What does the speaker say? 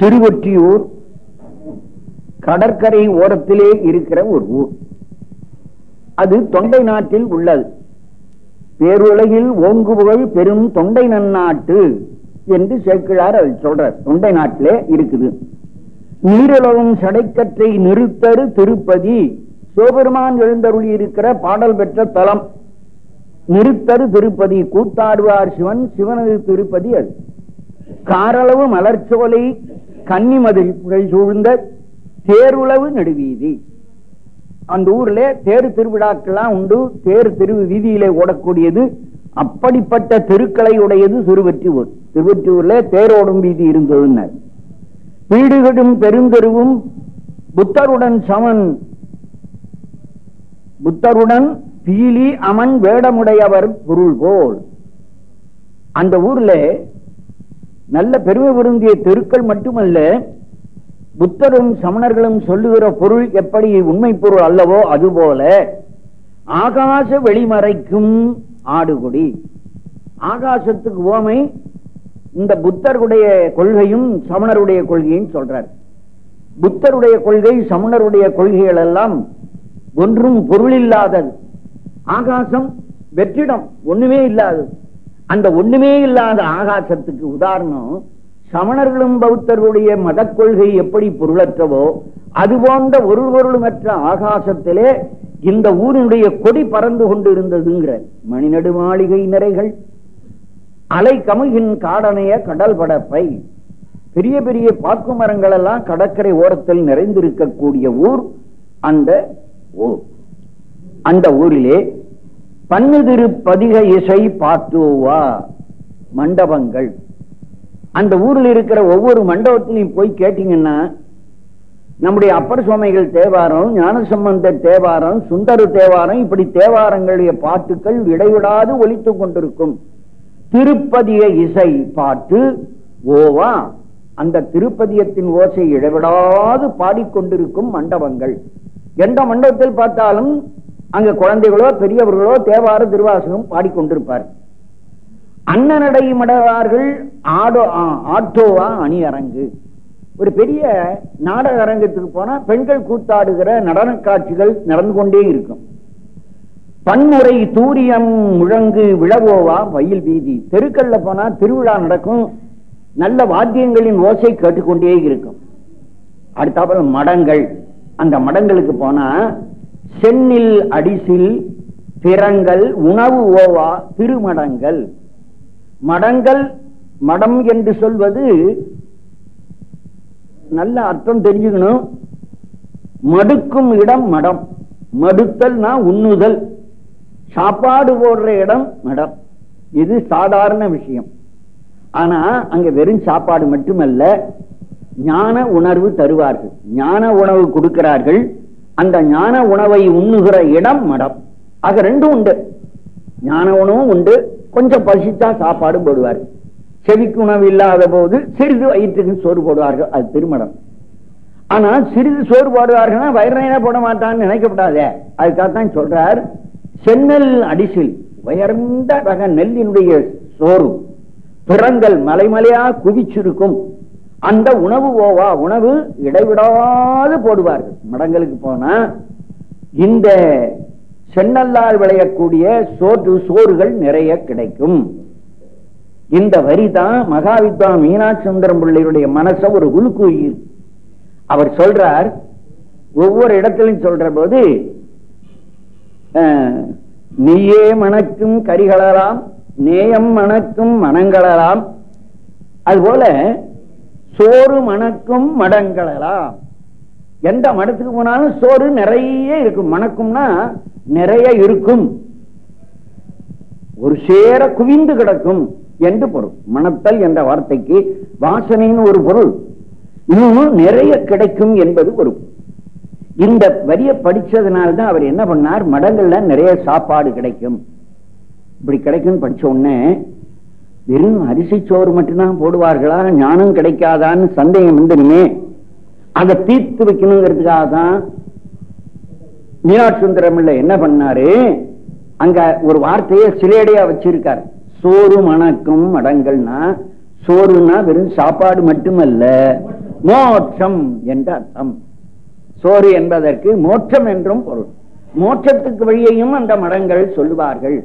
திருவொற்றியூர் கடற்கரை ஓரத்திலே இருக்கிற ஒரு ஊர். அது தொண்டை நாட்டில் உள்ளது. பேருலகில் ஓங்குபுகழ் பெரும் தொண்டை நன்னாட்டு என்று சேர்க்கிறார் அது சொல்றார். தொண்டை நாட்டிலே இருக்குது. நீருலகம் சடைக்கற்றை நிறுத்தரு திருப்பதி. சிவபெருமான் எழுந்தருளி இருக்கிற பாடல் பெற்ற தலம். நிறுத்தரு திருப்பதி கூத்தாடுவார் சிவன் சிவனது திருப்பதி அது. காரளவு மலர்ச்சோலை கன்னிமதில்கள் சூழ்ந்த தேருளவு நடுவீதி. அந்த ஊர்ல தேர் திருவிழாக்கெல்லாம் உண்டு. தேர் தெரு வீதியிலே ஓடக்கூடியது. அப்படிப்பட்ட தெருக்களை உடையது திருவற்றியூர். திருவற்றியூர்ல தேரோடும் வீதி இருந்ததுன்னு வீடுகளும் பெருந்தெருவும் புத்தருடன் சமன் புத்தருடன் பீலி அமன் வேடமுடையவர் பொருள் போல் அந்த ஊர்ல நல்ல பெருமை விருந்திய தெருக்கள் மட்டுமல்ல புத்தரும் சமணர்களும் சொல்லுகிற பொருள் எப்படி உண்மை பொருள் அல்லவோ அதுபோல ஆகாச வெளிமறைக்கும் ஆடுகுடி. ஆகாசத்துக்கு ஓமை இந்த புத்தருடைய கொள்கையும் சமணருடைய கொள்கையும் சொல்றார். புத்தருடைய கொள்கை சமணருடைய கொள்கைகள் எல்லாம் ஒன்றும் பொருள் இல்லாதது ஆகாசம் வெற்றிடம் ஒண்ணுமே இல்லாதது. அந்த ஒண்ணுமே இல்லாத ஆகாசத்துக்கு உதாரணம் சமணர்களும் பௌத்தர்களுடைய மத கொள்கை எப்படி பொருளற்றவோ அது போன்ற ஒரு பொருளுமற்ற ஆகாசத்திலே இந்த ஊரினுடைய கொடி பறந்து கொண்டு இருந்ததுங்கிற மணிநடு மாளிகை நிறைகள் அலை கமுகின் காடனைய கடல் படப்பை பெரிய பெரிய பாக்கு மரங்கள் எல்லாம் கடற்கரை ஓரத்தில் நிறைந்திருக்கக்கூடிய ஊர் அந்த ஊர் அந்த ஊரிலே பன்னுதிரு பதிக இசை பாட்டுவா மண்டபங்கள். அந்த ஊரில் இருக்கிற ஒவ்வொரு மண்டபத்திலையும் போய் கேட்டீங்கன்னா நம்முடைய அப்பர் சுவாமிகள் தேவாரம் ஞானசம்பந்த தேவாரம் சுந்தர தேவாரம் இப்படி தேவாரங்களுடைய பாட்டுக்கள் இடைவிடாது ஒலித்துக் கொண்டிருக்கும். திருப்பதிய இசை பாட்டு ஓவா அந்த திருப்பதியத்தின் ஓசை இடைவிடாது பாடிக்கொண்டிருக்கும் மண்டபங்கள். எந்த மண்டபத்தில் பார்த்தாலும் அங்க குழந்தைகளோ பெரியவர்களோ தேவார திருவாசகம் பாடிக்கொண்டிருப்பார். அண்ணனடை மடவார்கள் ஆடோ ஆட்டோவா அணி அரங்கு ஒரு பெரிய நாடக அரங்கத்துக்கு போனா பெண்கள் கூத்தாடுகிற நடன காட்சிகள் நடந்து கொண்டே இருக்கும். பன்முறை தூரியம் முழங்கு விழவோவா வயல் வீதி. தெருக்கல்ல போனா திருவிழா நடக்கும். நல்ல வாத்தியங்களின் ஓசை கேட்டுக்கொண்டே இருக்கும். அடுத்தாப்புல மடங்கள். அந்த மடங்களுக்கு போனா சென்னில் அடிசில் திறங்கள் உணவு ஓவா திருமடங்கள். மடங்கள் மடம் என்று சொல்வது நல்ல அர்த்தம் தெரிஞ்சுக்கணும். மடுக்கும் இடம் மடம். மடுத்தல்னா உண்ணுதல். சாப்பாடு போடுற இடம் மடம். இது சாதாரண விஷயம். ஆனா அங்க வெறும் சாப்பாடு மட்டுமல்ல ஞான உணர்வு தருவார்கள். ஞான உணவு கொடுக்கிறார்கள். அந்த ஞான உணவை உண்ணுகிற இடம் மடம். ஆக ரெண்டும் உண்டு. ஞான உணவும் உண்டு. கொஞ்சம் பசித்தா சாப்பாடு போடுவார். செவிக்கு உணவு இல்லாத போது சிறிது வயிற்றுக்கு சோறு போடுவார்கள். அது திருமணம். ஆனா சிறிது சோறு போடுவார்கள்னா வயிறா போட மாட்டான்னு நினைக்கப்படாதே. அதுக்காகத்தான் சொல்றார் சென்னல் அடிசில் உயர்ந்த ரக நெல்லினுடைய சோறு பிறங்கள் மலைமலையா குவிச்சிருக்கும். அந்த உணவு ஓவா உணவு இடைவிடாது போடுவார்கள். மடங்களுக்கு போனா இந்த சென்னல்லால் விளையக்கூடிய சோற்று சோறுகள் நிறைய கிடைக்கும். இந்த வரி தான் மகாவித்வா மீனாட்சி சுந்தரம் பிள்ளையுடைய மனச ஒரு உள்குயில் அவர் சொல்றார் ஒவ்வொரு இடத்திலும் சொல்ற போது நீயே மணக்கும் கரிகளலாம் நேயம் மணக்கும் மனங்களலாம் அதுபோல சோறு மணக்கும் மடங்களலாம் எந்த மடத்துக்கு போனாலும் சோறு நிறைய இருக்கும். மணக்கும்னா நிறைய இருக்கும். ஒரு சேர குவிந்து கிடக்கும் என்று பொருள். மணத்தல் என்ற வார்த்தைக்கு வாசனைன்னு ஒரு பொருள். இன்னும் நிறைய கிடைக்கும் என்பது ஒரு இந்த வரிய படிச்சதுனால்தான் அவர் என்ன பண்ணார்? மடங்கள்ல நிறைய சாப்பாடு கிடைக்கும். இப்படி கிடைக்கும் படிச்ச உடனே வெறும் அரிசி சோறு மட்டும்தான் போடுவார்களா? ஞானம் கிடைக்காதான்னு சந்தேகம் வந்துடுமே அதை தீர்த்து வைக்கணுங்கிறதுக்காக தான் மீனாட்சி சுந்தரம் என்ன பண்ணாரு? அங்க ஒரு வார்த்தையை சிலேடையா வச்சிருக்காரு. சோறு மணக்கும் மடங்கள்னா சோறுனா வெறும் சாப்பாடு மட்டுமல்ல மோட்சம் என்ற அர்த்தம். சோறு என்பதற்கு மோட்சம் என்றும் பொருள். மோட்சத்துக்கு வழியையும் அந்த மடங்கள் சொல்லுவார்கள்.